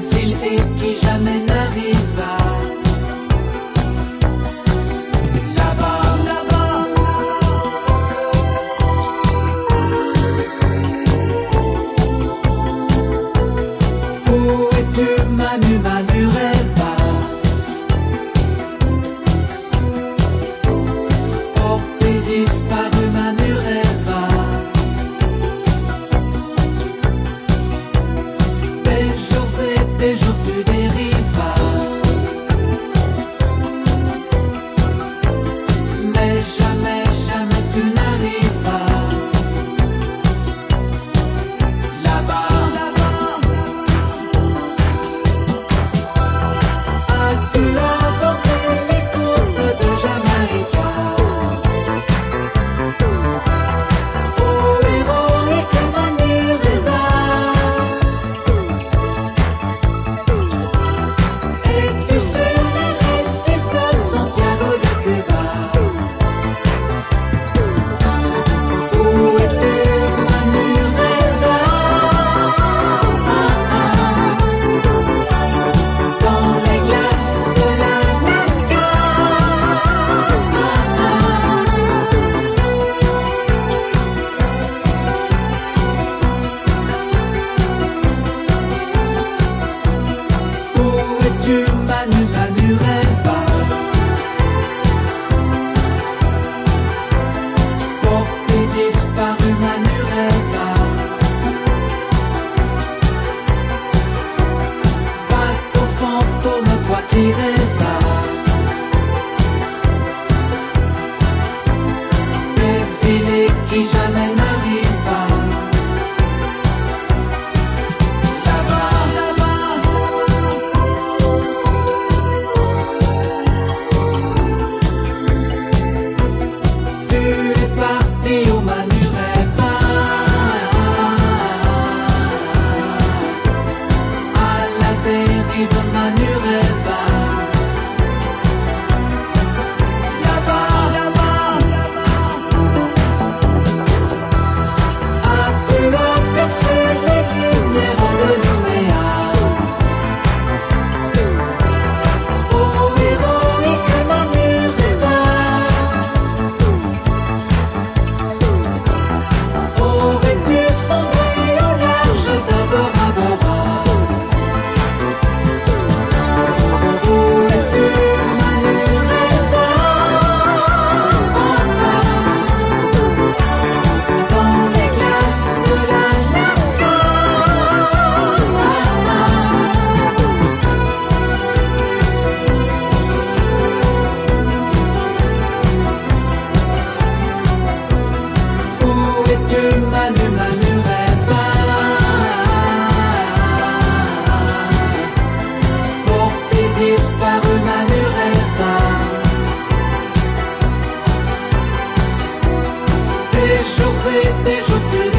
facile et qui jamais n'arriva. cynique qui jamais choses et des